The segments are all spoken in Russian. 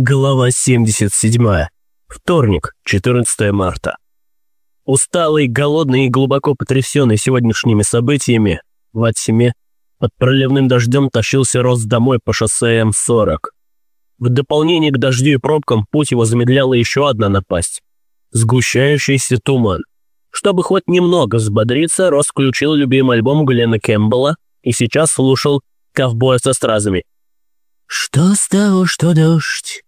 Глава 77. Вторник, 14 марта. Усталый, голодный и глубоко потрясенный сегодняшними событиями, в Атсиме под проливным дождем тащился Рос домой по шоссе М-40. В дополнение к дождю и пробкам путь его замедляла еще одна напасть – сгущающийся туман. Чтобы хоть немного взбодриться, Рос включил любимый альбом Глена Кэмпбелла и сейчас слушал «Ковбоя со стразами». «Что с того, что дождь?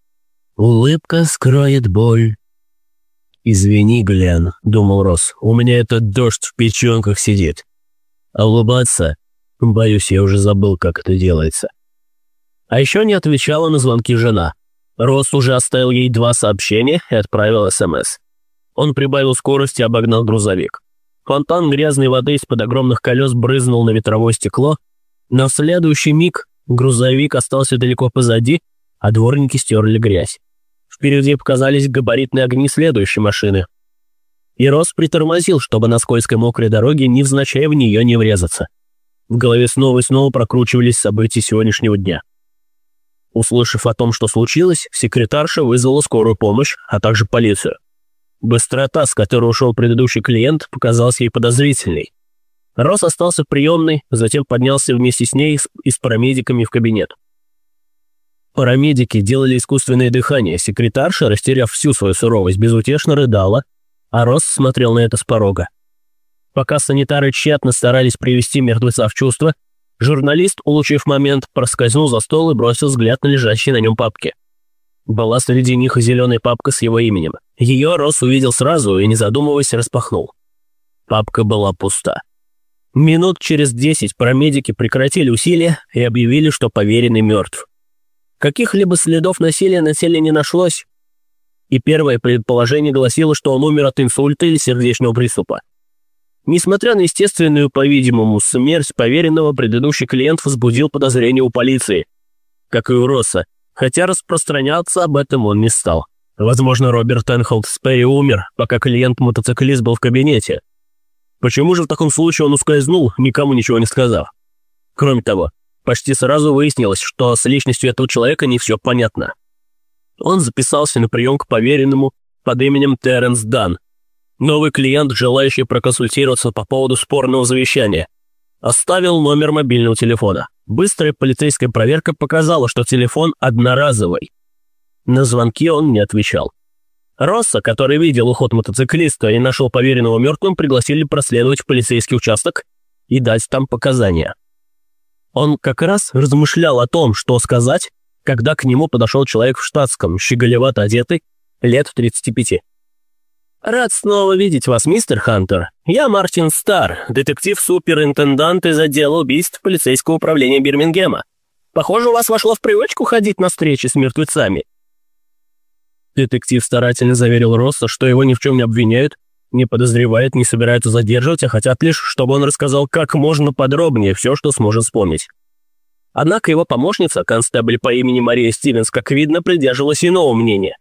Улыбка скроет боль». «Извини, Глен», — думал Рос, — «у меня этот дождь в печенках сидит. А улыбаться? Боюсь, я уже забыл, как это делается». А еще не отвечала на звонки жена. Рос уже оставил ей два сообщения и отправил СМС. Он прибавил скорость и обогнал грузовик. Фонтан грязной воды из-под огромных колес брызнул на ветровое стекло, но в следующий миг грузовик остался далеко позади, а дворники стерли грязь. Впереди показались габаритные огни следующей машины. И Рос притормозил, чтобы на скользкой мокрой дороге невзначай в нее не врезаться. В голове снова и снова прокручивались события сегодняшнего дня. Услышав о том, что случилось, секретарша вызвала скорую помощь, а также полицию. Быстрота, с которой ушел предыдущий клиент, показалась ей подозрительной. Рос остался в приемной, затем поднялся вместе с ней и с парамедиками в кабинет. Парамедики делали искусственное дыхание, секретарша, растеряв всю свою суровость, безутешно рыдала, а Росс смотрел на это с порога. Пока санитары тщетно старались привести мертвеца в чувство, журналист, улучив момент, проскользнул за стол и бросил взгляд на лежащие на нем папки. Была среди них и зеленая папка с его именем. Ее Росс увидел сразу и, не задумываясь, распахнул. Папка была пуста. Минут через десять парамедики прекратили усилия и объявили, что поверенный мертв. Каких-либо следов насилия на теле не нашлось, и первое предположение гласило, что он умер от инсульта или сердечного приступа. Несмотря на естественную, по-видимому, смерть поверенного, предыдущий клиент возбудил подозрения у полиции, как и у Росса, хотя распространяться об этом он не стал. Возможно, Роберт Энхолд Сперри умер, пока клиент-мотоциклист был в кабинете. Почему же в таком случае он ускользнул, никому ничего не сказав? Кроме того, Почти сразу выяснилось, что с личностью этого человека не все понятно. Он записался на прием к поверенному под именем Терренс Дан. Новый клиент, желающий проконсультироваться по поводу спорного завещания. Оставил номер мобильного телефона. Быстрая полицейская проверка показала, что телефон одноразовый. На звонки он не отвечал. Росса, который видел уход мотоциклиста и нашел поверенного мертвым, пригласили проследовать в полицейский участок и дать там показания. Он как раз размышлял о том, что сказать, когда к нему подошел человек в штатском, щеголевато одетый, лет 35. «Рад снова видеть вас, мистер Хантер. Я Мартин Стар, детектив-суперинтендант из отдела убийств полицейского управления Бирмингема. Похоже, у вас вошло в привычку ходить на встречи с мертвецами». Детектив старательно заверил Росса, что его ни в чем не обвиняют, не подозревает, не собираются задерживать, а хотят лишь, чтобы он рассказал как можно подробнее все, что сможет вспомнить. Однако его помощница, констебль по имени Мария Стивенс, как видно, придерживалась иного мнения.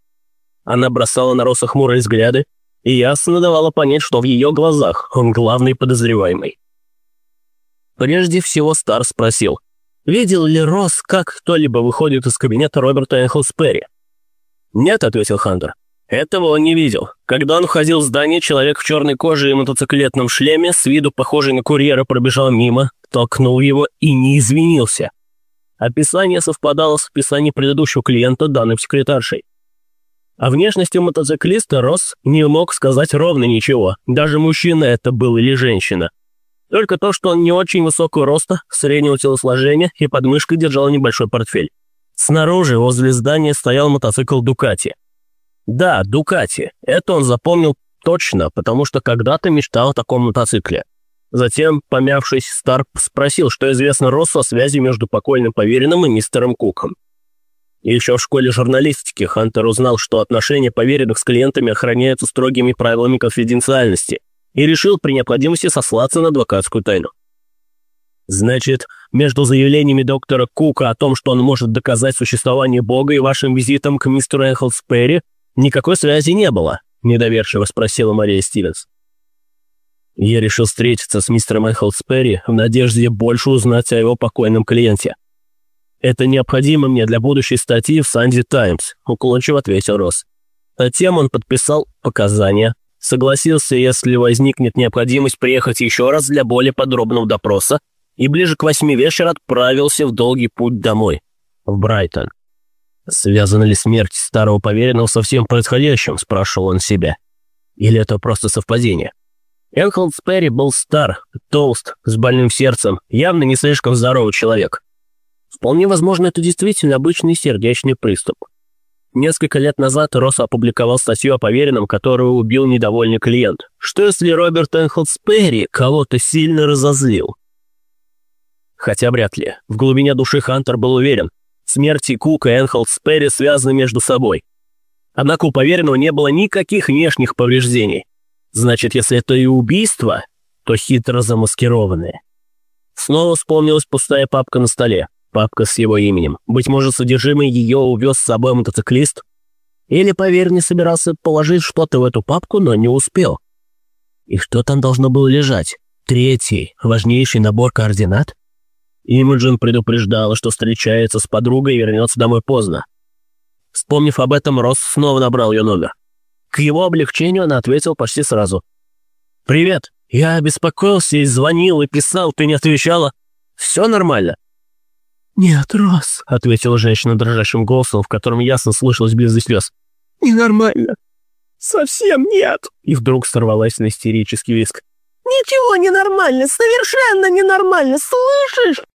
Она бросала на Росса хмурые взгляды и ясно давала понять, что в ее глазах он главный подозреваемый. Прежде всего Стар спросил, видел ли Росс, как кто-либо выходит из кабинета Роберта Энхолсперри. «Нет», — ответил Хантер. Этого он не видел. Когда он входил в здание, человек в черной коже и мотоциклетном шлеме, с виду похожий на курьера, пробежал мимо, толкнул его и не извинился. Описание совпадало с описанием предыдущего клиента, данным секретаршей. О внешности мотоциклиста Росс не мог сказать ровно ничего, даже мужчина это был или женщина. Только то, что он не очень высокого роста, среднего телосложения и под мышкой держал небольшой портфель. Снаружи, возле здания, стоял мотоцикл «Дукати». Да, Дукати. Это он запомнил точно, потому что когда-то мечтал о таком мотоцикле. Затем, помявшись, Старк спросил, что известно Россу о связи между покойным поверенным и мистером Куком. Еще в школе журналистики Хантер узнал, что отношения поверенных с клиентами охраняются строгими правилами конфиденциальности и решил при необходимости сослаться на адвокатскую тайну. Значит, между заявлениями доктора Кука о том, что он может доказать существование Бога и вашим визитом к мистеру Эхолсперри, «Никакой связи не было», – недоверчиво спросила Мария Стивенс. Я решил встретиться с мистером Эхолсперри в надежде больше узнать о его покойном клиенте. Это необходимо мне для будущей статьи в «Санди Таймс», — уклончиво ответил Росс. Затем он подписал показания, согласился, если возникнет необходимость приехать еще раз для более подробного допроса, и ближе к восьми вечера отправился в долгий путь домой, в Брайтон. «Связана ли смерть старого поверенного со всем происходящим?» – спрашивал он себя. «Или это просто совпадение?» Энхолд Перри был стар, толст, с больным сердцем, явно не слишком здоровый человек. Вполне возможно, это действительно обычный сердечный приступ. Несколько лет назад Росс опубликовал статью о поверенном, которую убил недовольный клиент. Что если Роберт Энхолд Перри кого-то сильно разозлил? Хотя вряд ли. В глубине души Хантер был уверен, смерти Кука и Энхолд Перри связаны между собой. Однако у поверенного не было никаких внешних повреждений. Значит, если это и убийство, то хитро замаскированное. Снова вспомнилась пустая папка на столе. Папка с его именем. Быть может, содержимое ее увез с собой мотоциклист? Или поверенный собирался положить что-то в эту папку, но не успел? И что там должно было лежать? Третий, важнейший набор координат? Имиджин предупреждала, что встречается с подругой и вернется домой поздно. Вспомнив об этом, Росс снова набрал ее номер. К его облегчению она ответила почти сразу. «Привет. Я беспокоился и звонил, и писал, ты не отвечала. Все нормально?» «Нет, Росс», — ответила женщина дрожащим голосом, в котором ясно слышалось близость слез. «Ненормально. Совсем нет». И вдруг сорвалась на истерический виск. «Ничего ненормально, совершенно ненормально, слышишь?»